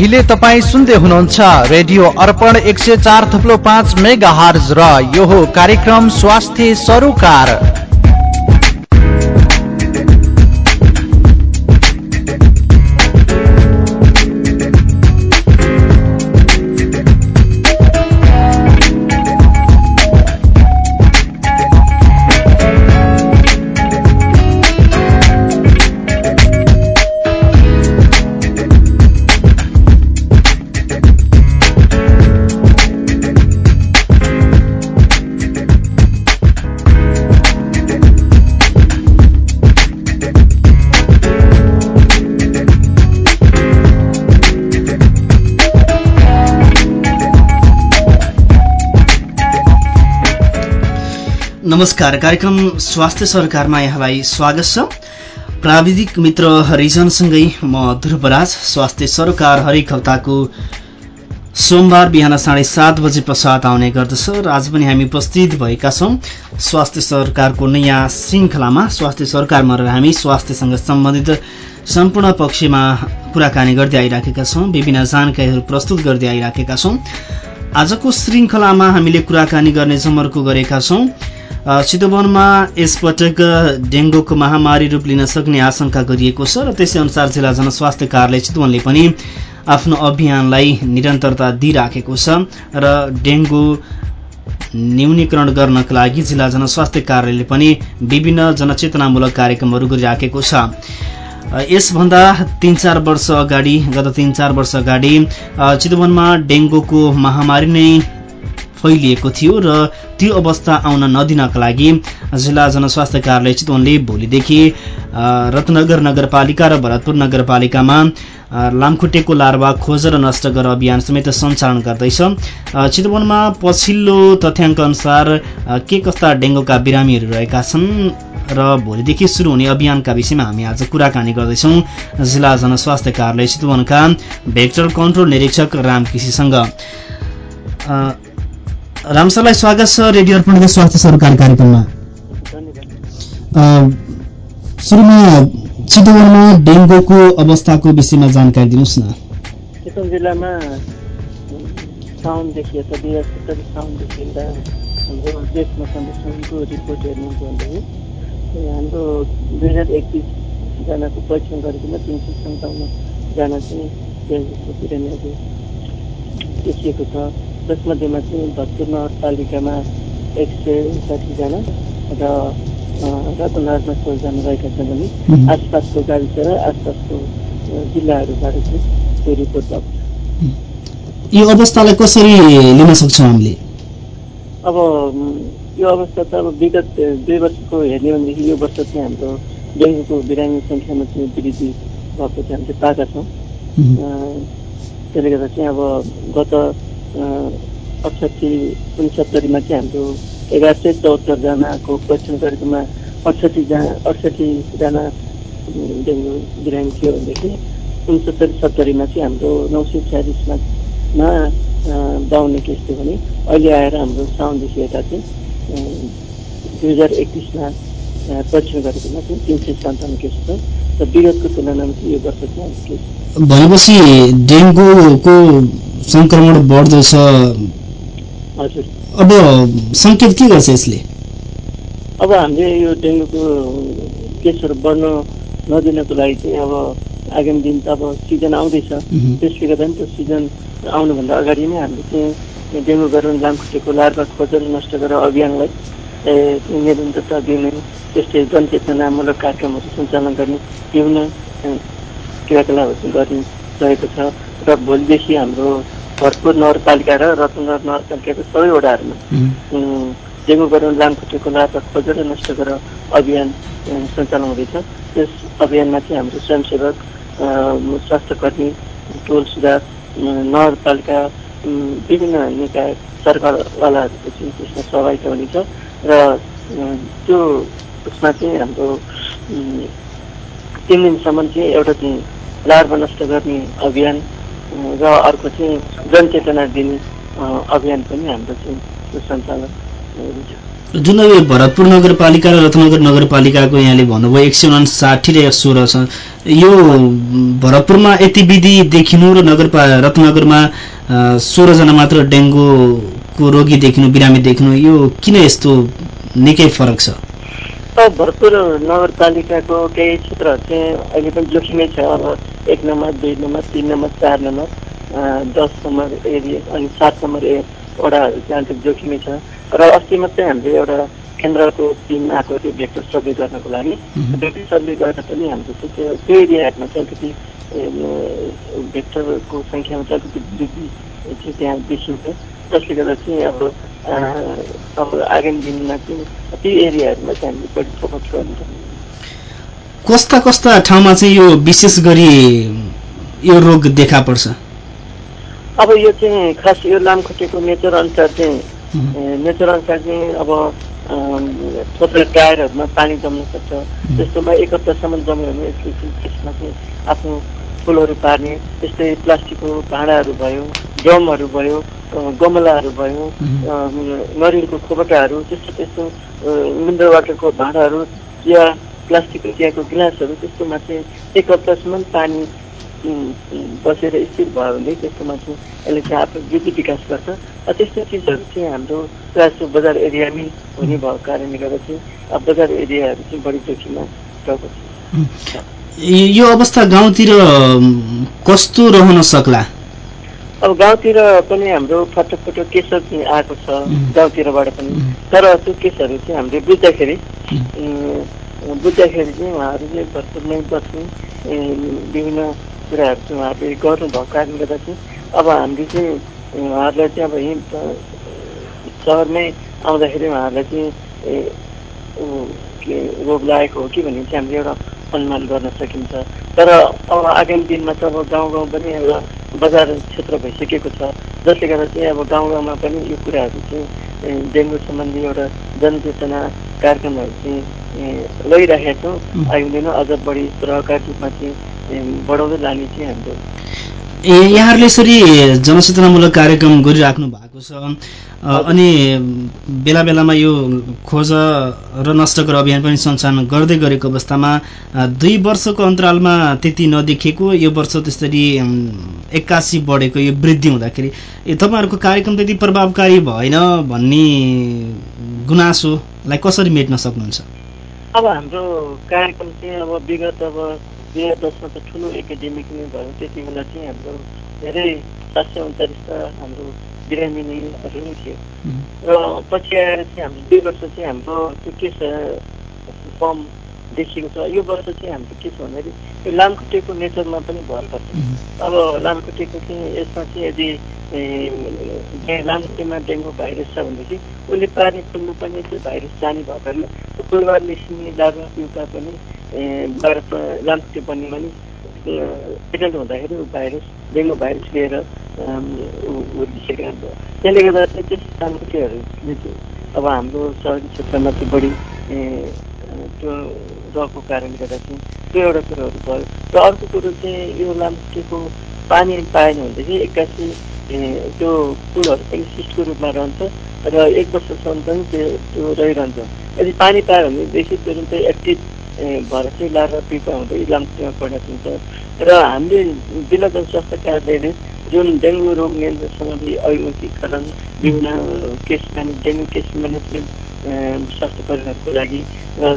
अहिले तपाईँ सुन्दै हुनुहुन्छ रेडियो अर्पण एक सय चार थप्लो पाँच मेगा हर्ज र यो कार्यक्रम स्वास्थ्य सरोकार। नमस्कार। कार्यक्रम स्वास्थ्य सरकारमा यहाँलाई स्वागत छ। प्राविधिक मित्र हरिजनसँगै म ध्रुवराज। स्वास्थ्य सरकार हरेक हप्ताको सोमबार बिहान साढे सात बजे पश्चात आउने गर्दछ। र आज पनि हामी उपस्थित भएका छौँ। स्वास्थ्य सरकारको नयाँ श्रृङ्खलामा स्वास्थ्य सरकारमा रहेर हामी स्वास्थ्यसँग सम्बन्धित सम्पूर्ण पक्षमा कुराकानी गर्दै आइराखेका छौँ। विभिन्न जानकारीहरू प्रस्तुत गर्दै आइराखेका छौँ। आजको श्रृङ्खलामा हामीले कुराकानी गर्ने जमर्को गरेका छौँ। चितवनमा यसपटक डेङ्गुको महामारी रूप लिन सक्ने आशंका गरिएको छ र त्यसै अनुसार जिल्ला जनस्वास्थ्य कार्यालय चितवनले पनि आफ्नो अभियानलाई निरन्तरता दिइराखेको छ र डेङ्गु न्यूनीकरण गर्नका लागि जिल्ला जनस्वास्थ्य कार्यालयले पनि विभिन्न जनचेतनामूलक कार्यक्रमहरू गरिराखेको छ। यसभन्दा तीन चार वर्ष अगाडि गत तीन चार वर्ष अगाडि चितवनमा डेङ्गुको महामारी नै फैलिएको थियो र त्यो अवस्था आउन नदिनका लागि जिल्ला जनस्वास्थ्य कार्यालय चितवनले भोलिदेखि रत्नगर नगरपालिका र भरतपुर नगरपालिकामा लामखुट्टेको लार्वा खोजेर नष्ट गर अभियान समेत सञ्चालन गर्दैछ। चितवनमा पछिल्लो तथ्याङ्क अनुसार के कस्ता डेङ्गुका बिरामीहरू रहेका छन् र भोलिदेखि सुरु हुने अभियानका विषयमा हामी आज कुराकानी गर्दैछौँ। जिल्ला जनस्वास्थ्य कार्यालय चितवनका भेक्टर कन्ट्रोल निरीक्षक रामकृषिसँग रामसरलाई स्वागत छ रेडियो अर्पणको स्वास्थ्य सरकार कार्यक्रममा। सुरुमा चितवनमा डेङ्गुको अवस्थाको विषयमा जानकारी दिनुहोस् न। चितवन जिल्लामा साउनदेखि यता दुई हजार सत्तरी साउनदेखि यता हाम्रो देशमा सन्दर्शनको रिपोर्ट हेर्नु भन्दाखेरि हाम्रो दुई हजार एकतिसजनाको परीक्षण गरेकोमा तिन सय सन्ताउन्नजना चाहिँ डेङ्गुको बिरामीहरू देखिएको छ। त्यसमध्येमा चाहिँ भक्तपुर नगरपालिकामा एक सय साठीजना र रतनहाटमा सोह्रजना रहेका छन् भने आसपासको गाविस र आसपासको जिल्लाहरूबाट चाहिँ त्यो रिपोर्ट भएको यो अवस्थालाई कसरी लिन सक्छौँ हामीले? अब यो अवस्था त अब विगत दुई वर्षको हेर्ने भनेदेखि यो वर्ष चाहिँ हाम्रो डेङ्गुको बिरामी सङ्ख्यामा चाहिँ वृद्धि भएको चाहिँ हामीले पाएका छौँ। त्यसले गर्दा चाहिँ अब गत अठसट्ठी उनसत्तरीमा चाहिँ हाम्रो एघार सय चौहत्तरजनाको परीक्षण गरेकोमा अठसट्ठीजना अठसट्ठीजना डेङ्गु बिरामी थियो भनेदेखि उनसत्तरी सत्तरीमा चाहिँ हाम्रो नौ सय छ्यालिसमा बाहुने केस थियो भने अहिले आएर हाम्रो साउनदेखि यता चाहिँ दुई हजार एकतिसमा परीक्षण गरेकोमा चाहिँ तिन सय सन्ताउन्न केस छ र विगतको तुलनामा चाहिँ यो वर्ष चाहिँ हाम्रो केस भनेपछि डेङ्गुको सङ्क्रमण बढ्दैछ। अब सङ्केत के गर्छ यसले? अब हामीले यो डेङ्गुको केसहरू बढ्न नदिनको लागि चाहिँ अब आगामी दिन त अब सिजन आउँदैछ। त्यसले गर्दा पनि त्यो सिजन आउनुभन्दा अगाडि नै हामीले चाहिँ डेङ्गु गराउनु लामखुट्टेको लार्भा खोजेर नष्ट गरेर अभियानलाई निरन्तरता दिने त्यस्तै जनचेतनामूलक कार्यक्रमहरू सञ्चालन गर्ने विभिन्न क्रियाकलापहरू गरिरहेको छ। र भोलिदेखि हाम्रो भरतपुर नगरपालिका र रत्नगर नगरपालिकाको सबै वडाहरूमा डेङ्गु गराउनु लामखुट्टेको लाभा खोजेर नष्ट गरेर अभियान सञ्चालन हुँदैछ। त्यस अभियानमा चाहिँ हाम्रो स्वयंसेवक स्वास्थ्यकर्मी टोल सुधार नगरपालिका विभिन्न निकाय सरकारवालाहरूको चाहिँ त्यसमा सहभागिता हुनेछ। र त्यो उसमा चाहिँ हाम्रो तिन दिनसम्म चाहिँ एउटा चाहिँ लार्भा नष्ट गर्ने अभियान र अर्को चाहिँ जनचेतना दिने अभियान पनि हाम्रो चाहिँ सञ्चालन जुन यो भरतपुर नगरपालिका र रत्नगर नगरपालिकाको यहाँले भन्नुभयो एक सय उनासाठी र सोह्र छ यो भरतपुरमा यति विधि देखिनु र नगरपा रत्नगरमा सोह्रजना मात्र डेङ्गुको रोगी देखिनु बिरामी देखिनु यो किन यस्तो निकै फरक छ? भरतपुर नगरपालिकाको केही क्षेत्रहरू चाहिँ अहिले पनि जोखिमै छ। अब एक नम्बर दुई नम्बर तिन नम्बर चार नम्बर दस नम्बर एरिया अनि सात नम्बर वडाहरू चाहिँ अलिक जोखिमै छ। र अस्ति मात्रै हामीले एउटा केन्द्रको टिम आएको थियो भेक्टर सर्भे गर्नको लागि। भेक्टर सर्भे गर्दा पनि हाम्रो चाहिँ त्यो त्यो एरियाहरूमा चाहिँ अलिकति भेक्टरको सङ्ख्यामा चाहिँ अलिकति वृद्धि चाहिँ त्यहाँ देखिन्छ जसले गर्दा चाहिँ अब अब आगामी दिनमा चाहिँ ती एरियाहरूमा चाहिँ हामीले बढी फोकस गर्नुपर्ने कस्ता कस्ता ठाउँमा चाहिँ यो विशेष गरी यो रोग देखा पर्छ? अब यो चाहिँ खास यो लामखुट्टेको नेचर अनुसार चाहिँ नेचर अनुसार चाहिँ अब थोत्रो टायरहरूमा पानी जम्न सक्छ। त्यस्तोमा एक हप्तासम्म जम्यो भने यसले त्यसमा चाहिँ आफ्नो फुलहरू पार्ने त्यस्तै प्लास्टिकको भाँडाहरू भयो। ड्रमहरू भयो गमलाहरू भयो नरिवलको खोपटाहरू त्यस्तो त्यस्तो मिनरल वाटरको भाँडाहरू या प्लास्टिकको चियाको गिलासहरू त्यस्तोमा चाहिँ एक हप्तासम्म पानी बसेर स्थिर भयो भने त्यस्तोमा चाहिँ यसले चाहिँ आफ्नो वृद्धि विकास गर्छ। त्यस्तो चिजहरू चाहिँ हाम्रो प्रायः बजार एरियामै हुने भएको कारणले गर्दा चाहिँ अब बजार एरियाहरू चाहिँ बढी जोखिममा रहेको छ। यो अवस्था गाउँतिर कस्तो रहन सक्ला? अब गाउँतिर पनि हाम्रो फटक फटक केसहरू आएको छ गाउँतिरबाट पनि। तर त्यो केसहरू चाहिँ हामीले बुझ्दाखेरि बुझ्दाखेरि चाहिँ उहाँहरू चाहिँ भरपुरमै बस्ने विभिन्न कुराहरू चाहिँ उहाँहरूले गर्नुभएको कारणले गर्दा चाहिँ अब हामीले चाहिँ उहाँहरूलाई चाहिँ अब यहीँ सहरमै आउँदाखेरि उहाँहरूलाई चाहिँ के रोग लागेको हो कि भन्ने चाहिँ हामीले एउटा अनुमान गर्न सकिन्छ। तर अब आगामी दिनमा त अब गाउँ गाउँ पनि एउटा बजार क्षेत्र भइसकेको छ। जसले गर्दा चाहिँ अब गाउँ गाउँमा पनि यो कुराहरू चाहिँ डेङ्गु सम्बन्धी एउटा जनचेतना कार्यक्रमहरू चाहिँ लैराखेका छौँ। आगामी दिनमा अझ बढी प्रभावकारी रूपमा चाहिँ बढाउँदै लाने चाहिँ हाम्रो ए यहाँहरूले यसरी जनचेतनामूलक कार्यक्रम गरिराख्नु भएको छ। अनि बेला बेलामा यो खोज र नष्ट गर अभियान पनि सञ्चालन गर्दै गरेको अवस्थामा दुई वर्षको अन्तरालमा त्यति नदेखिएको यो वर्ष त्यसरी एक्कासी बढेको यो वृद्धि हुँदाखेरि। तपाईँहरूको कार्यक्रम त्यति प्रभावकारी भएन भन्ने गुनासोलाई कसरी मेट्न सक्नुहुन्छ? अब हाम्रो कार्यक्रम चाहिँ अब विगत अब दुई हजार दसमा त ठुलो एकाडेमिक नै भयो त्यति बेला चाहिँ हाम्रो धेरै सात सय उन्चालिसवटा हाम्रो बिरामिनीहरू नै थियो र पछि आएर चाहिँ हाम्रो दुई वर्ष चाहिँ हाम्रो त्यो केस कम देखिएको छ। यो वर्ष चाहिँ हाम्रो के छ भन्दाखेरि यो लामखुट्टेको नेचरमा पनि भर पर्छ। अब लामखुट्टेको चाहिँ यसमा चाहिँ यदि लामखुट्टेमा डेङ्गु भाइरस छ भनेदेखि उसले पानी फुल्नु पनि त्यो भाइरस जाने भएकोले फुलबार निस्किने लार्वा पिउका पनि लामखुट्टे बन्नेमा नि एक्सिडेन्ट हुँदाखेरि भाइरस डेङ्गु भाइरस लिएर हुर्किसकेको हुन्छ त्यसले गर्दा चाहिँ त्यस लामखुट्टेहरूले चाहिँ अब हाम्रो सहरी क्षेत्रमा चाहिँ बढी त्यो रहेको कारणले गर्दा चाहिँ त्यो एउटा कुरोहरू भयो। र अर्को कुरो चाहिँ यो लामखुट्टेको पानी पाएन भनेदेखि एक्कासी त्यो फुलहरू पनि सिस्टको रूपमा रहन्छ र एक वर्षसम्म पनि त्यो त्यो रहिरहन्छ। यदि पानी पायो भनेदेखि तुरुन्तै एक्टिभ भएर चाहिँ लार्वा पिपा हुँदै लामखुट्टेमा परिणत हुन्छ। र हामीले जिल्ला जनस्वास्थ्य कार्यालयले जुन डेङ्गु रोग नियन्त्रण सम्बन्धी अभिमुखीकरण विभिन्न केस म्याने डेङ्गु केस म्यानेजमेन्ट स्वास्थ्य कर्मीहरूको लागि र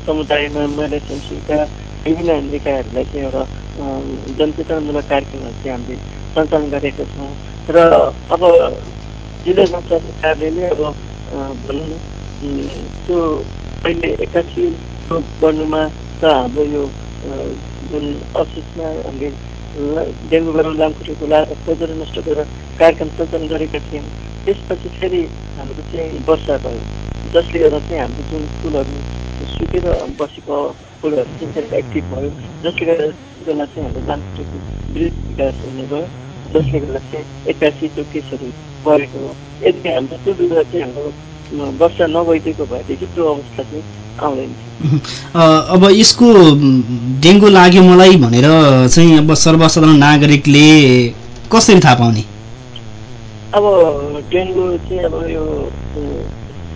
समुदायमा महिला संस्कृतिका विभिन्न निकायहरूलाई चाहिँ एउटा जनचेतनामूलक कार्यक्रमहरू चाहिँ हामीले सञ्चालन गरेका छौँ। र अब जिल्ला जनस्वास्थ्य कार्यालयले अब भनौँ न त्यो अहिले एक्कासी रोग बढ्नुमा त हाम्रो यो जुन अफिसमा हामीले डेङ्गु गरौँ लामखुट्टेको लाएर खोजेर नष्ट गरेर कार्यक्रम सञ्चालन गरेका थियौँ। त्यसपछि फेरि हाम्रो चाहिँ वर्षा भयो। जसले गर्दा चाहिँ हाम्रो जुन फुलहरू सुकेर बसेको फुलहरू चाहिँ फेरि एक्टिभ भयो। जसले गर्दा चाहिँ हाम्रो लामखुट्टेको वृद्धि विकास हुने भयो। जसले गर्दा चाहिँ एक्कासी त्यो केसहरू बढेको हो। यदि हाम्रो त्यो बेला चाहिँ हाम्रो वर्षा नभइदिएको भएदेखि त्यो अवस्था चाहिँ आउँदैन। अब यसको डेङ्गु लाग्यो मलाई भनेर चाहिँ अब सर्वसाधारण नागरिकले कसरी थाहा पाउने? अब डेङ्गु चाहिँ अब यो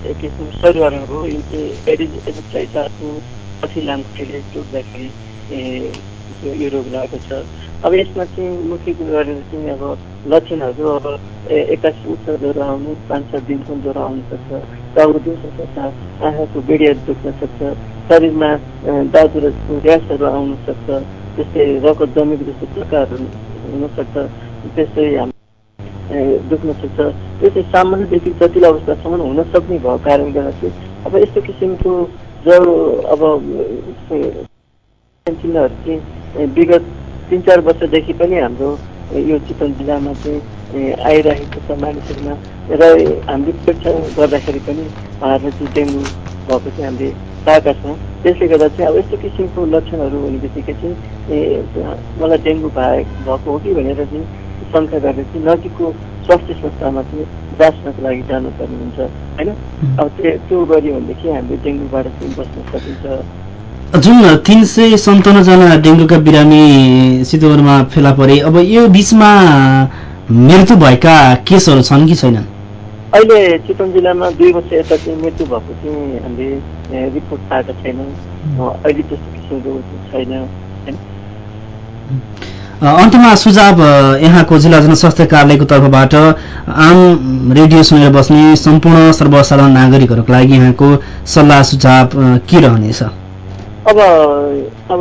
एक किसिम सरुवाहरू हो यो चाहिँ एडिज एडिसाइटाको पछि लामखुट्टेले टुट्दाखेरि यो रोग लागेको छ। अब यसमा चाहिँ मुख्य कुरो गरेर चाहिँ अब लक्षणहरू अब एक्काइस उच्च ज्वरो आउनु पाँच छ दिनको ज्वरो आउनु सक्छ। टाउको दुख्न सक्छ आँखाको बेडियाहरू दुख्न सक्छ। शरीरमा र ऱ्यासहरू आउन सक्छ। त्यस्तै रगत जमेको जस्तो प्रकारहरू हुनसक्छ त्यस्तै दुख्न सक्छ त्यो चाहिँ सामान्यदेखि जटिल अवस्थासम्म हुन सक्ने भएको कारणले गर्दा चाहिँ अब यस्तो किसिमको जो अब चिन्हहरू चाहिँ विगत तिन चार वर्षदेखि पनि हाम्रो यो चितवन जिल्लामा चाहिँ आइरहेको छ मानिसहरूमा। र हामीले परीक्षा गर्दाखेरि पनि उहाँहरू चाहिँ डेङ्गु भएको चाहिँ हामीले पाएका छौँ। त्यसले गर्दा चाहिँ अब यस्तो किसिमको लक्षणहरू हुने बित्तिकै चाहिँ मलाई डेङ्गु भएको हो कि भनेर चाहिँ शङ्का गरेर चाहिँ नजिकको स्वास्थ्य संस्थामा चाहिँ जाँच्नको लागि जानुपर्ने हुन्छ होइन? अब त्यो त्यो गऱ्यो भनेदेखि हामीले डेङ्गुबाट चाहिँ बस्न सकिन्छ। जुन तिन सय सन्ताउन्नजना डेङ्गुका बिरामी सिधुवनमा फेला परे अब यो बिचमा मृत्यु भएका केसहरू छन् कि छैनन्? अहिले चितवन जिल्लामा दुई वर्ष यता चाहिँ मृत्यु भएको चाहिँ हामीले रिपोर्ट पाएका छैनौँ। अहिले त्यस्तो किसिमको छैन होइन? अन्तमा सुझाव यहाँको जिल्ला जनस्वास्थ्य कार्यालयको तर्फबाट आम रेडियो सुनेर बस्ने सम्पूर्ण सर्वसाधारण नागरिकहरूको लागि यहाँको सल्लाह सुझाव के रहनेछ? अब अब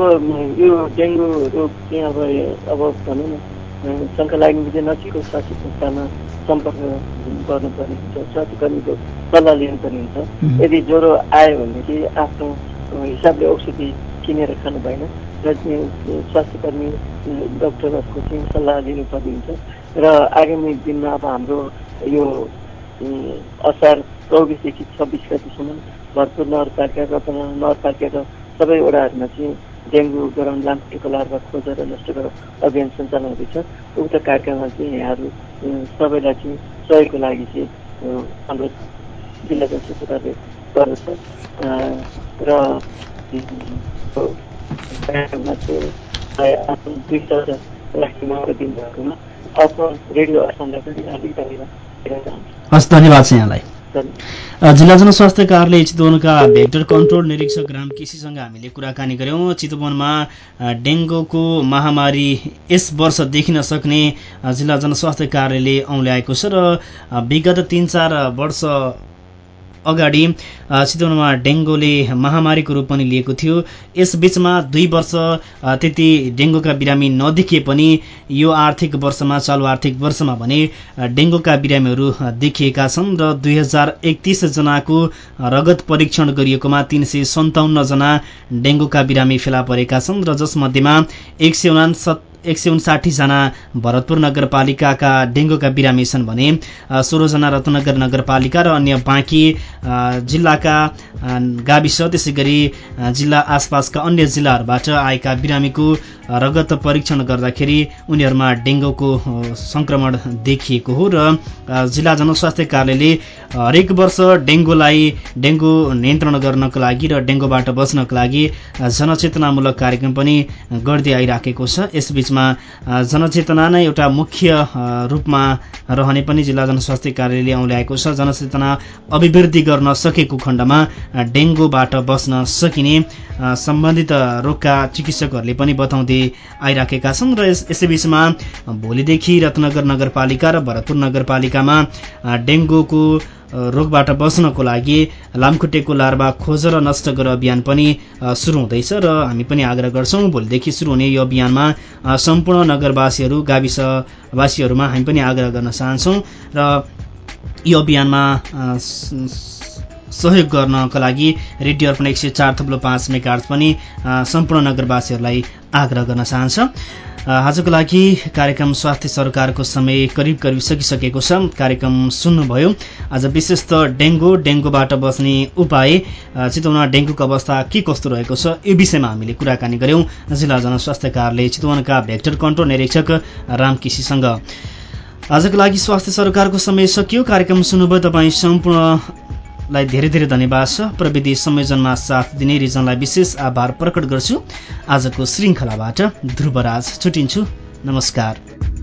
यो डेङ्गु रोग चाहिँ अब अब भनौँ न शङ्का लाग्ने नजिकको स्वास्थ्य संस्थामा सम्पर्क गर्नुपर्ने हुन्छ स्वास्थ्य कर्मीको सल्लाह लिनुपर्ने हुन्छ। यदि ज्वरो आयो भनेदेखि आफ्नो हिसाबले औषधि किनेर खानु भएन। र स्वास्थ्य कर्मी डक्टरहरूको चाहिँ सल्लाह लिनुपर्ने हुन्छ र आगामी दिनमा अब हाम्रो यो असार चौबिसदेखि छब्बिस गतिसम्म भरतपुर नगरपालिका रतन नगरपालिकाका सबै वडाहरूमा चाहिँ डेङ्गु गराउन लामखुट्टेको लार्भा खोजेर नष्ट गरेर अभियान सञ्चालन हुँदैछ। उक्त कार्यक्रममा चाहिँ यहाँहरू सबैलाई चाहिँ सहयोगको लागि चाहिँ हाम्रो जिल्ला जनस्वास्थ्य गर्दछ। र हस् धन्यवाद छ यहाँलाई जिल्ला जनस्वास्थ्य कार्यालय चितवनका भेक्टर कन्ट्रोल निरीक्षक राम केसीसँग हामीले कुराकानी गऱ्यौँ चितवनमा डेङ्गुको महामारी यस वर्ष देखिन सक्ने जिल्ला जनस्वास्थ्य कार्यालयले औँल्याएको छ र विगत तिन चार वर्ष अगाडि चितवनमा डेङ्गुले महामारीको रूप पनि लिएको थियो। यसबीचमा दुई वर्ष त्यति डेङ्गुका बिरामी नदेखिए पनि यो आर्थिक वर्षमा चालु आर्थिक वर्षमा भने डेङ्गुका बिरामीहरू देखिएका छन् र दुई जनाको रगत परीक्षण गरिएकोमा तीन सय सन्ताउन्नजना डेङ्गुका बिरामी फेला परेका छन् र जसमध्येमा एक सय एक सय उन्साठीजना भरतपुर नगरपालिकाका डेङ्गुका बिरामी छन् भने सोह्रजना रत्नगर नगरपालिका र अन्य बाँकी जिल्लाका गाविस त्यसै गरी जिल्ला आसपासका अन्य जिल्लाहरूबाट आएका बिरामीको रगत परीक्षण गर्दाखेरि उनीहरूमा डेङ्गुको संक्रमण देखिएको हो र जिल्ला जनस्वास्थ्य कार्यालयले हरेक वर्ष डेङ्गुलाई डेङ्गु नियन्त्रण गर्नको लागि र डेङ्गुबाट बच्नको लागि जनचेतनामूलक कार्यक्रम पनि गर्दै आइराखेको छ। यसबीचमा जनचेतना नै एउटा मुख्य रूपमा रहने पनि जिल्ला जनस्वास्थ्य कार्यालयले औल्याएको छ। जनचेतना अभिवृद्धि गर्न सकेको खण्डमा डेङ्गुबाट बस्न सकिने सम्बन्धित रोगका चिकित्सकहरूले पनि बताउँदै आइराखेका छन् र यसैबीचमा भोलिदेखि रत्नगर नगरपालिका र भरतपुर नगरपालिकामा डेङ्गुको रोगबाट बच्नको लागि लामखुट्टेको लार्वा खोजेर नष्ट गर अभियान पनि सुरु हुँदैछ र हामी पनि आग्रह गर्छौँ भोलिदेखि सुरु हुने यो अभियानमा सम्पूर्ण नगरवासीहरू गाविसवासीहरूमा हामी पनि आग्रह गर्न चाहन्छौँ र यो अभियानमा सहयोग गर्नका लागि रेडियो अर्पण एक सय चार थप्लो पाँच मेगार्स पनि सम्पूर्ण नगरवासीहरूलाई आग्रह गर्न चाहन्छ। आजको लागि कार्यक्रम स्वास्थ्य सरकारको समय करिब करिब सकिसकेको छ। कार्यक्रम सुन्नुभयो। आज विशेष त डेङ्गु डेङ्गुबाट बस्ने उपाय चितवनमा डेङ्गुको अवस्था के कस्तो रहेको छ यो विषयमा हामीले कुराकानी गर्यौं। जिल्ला जनस्वास्थ्य कार्यालय चितवनका भेक्टर कन्ट्रोल निरीक्षक राम केसीसँग आजको लागि स्वास्थ्य सरकारको समय सकियो। कार्यक्रम सुन्नुभयो। तपाईँ सम्पूर्ण लाई धेरै धेरै धन्यवाद छ। प्रविधि संयोजनमा साथ दिने रिजनलाई विशेष आभार प्रकट गर्छु। आजको श्रृङ्खलाबाट ध्रुवराज छुटिन्छु। नमस्कार।